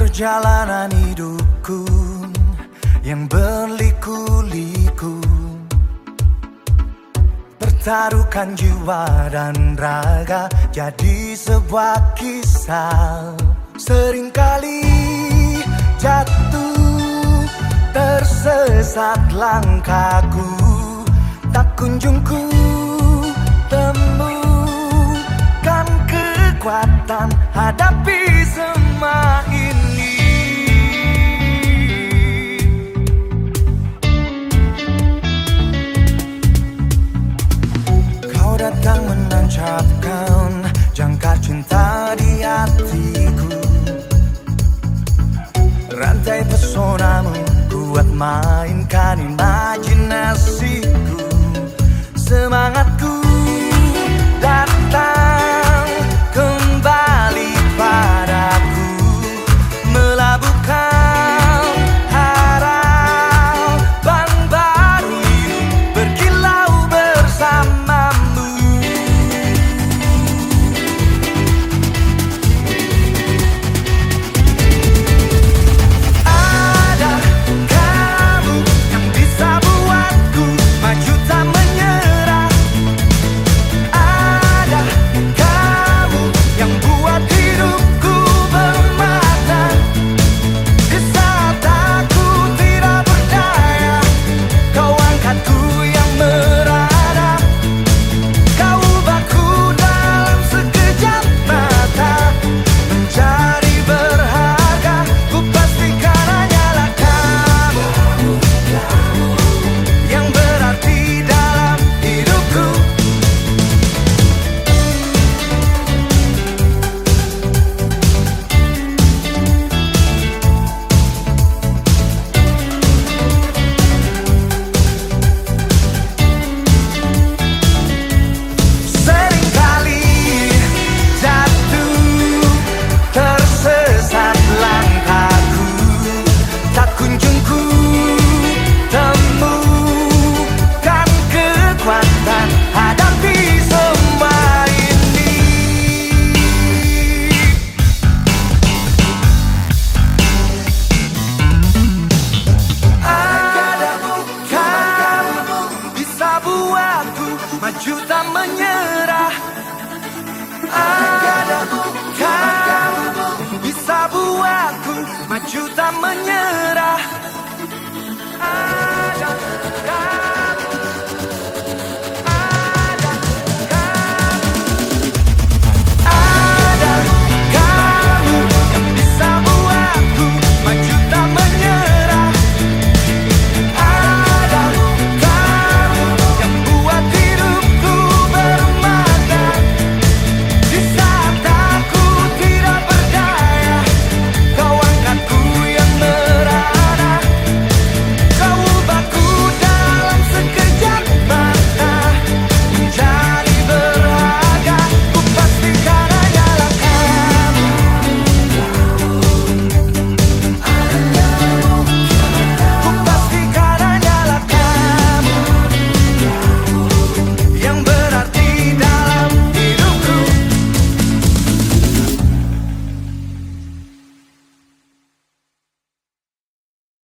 Perjalanan hidupku yang berliku-liku. Pertaruhkan jiwa dan raga jadi sebuah kisah. Seringkali jatuh tersesat langkahku. Tak kunjung ku temukan kekuatan hadapi datang menancapkan jangkar cinta di hatiku. Rantai pesonamu kuat mainkan imajinasiku. Semangatku buatku maju tak menyerah. Ada kamu bisa buatku maju tak menyerah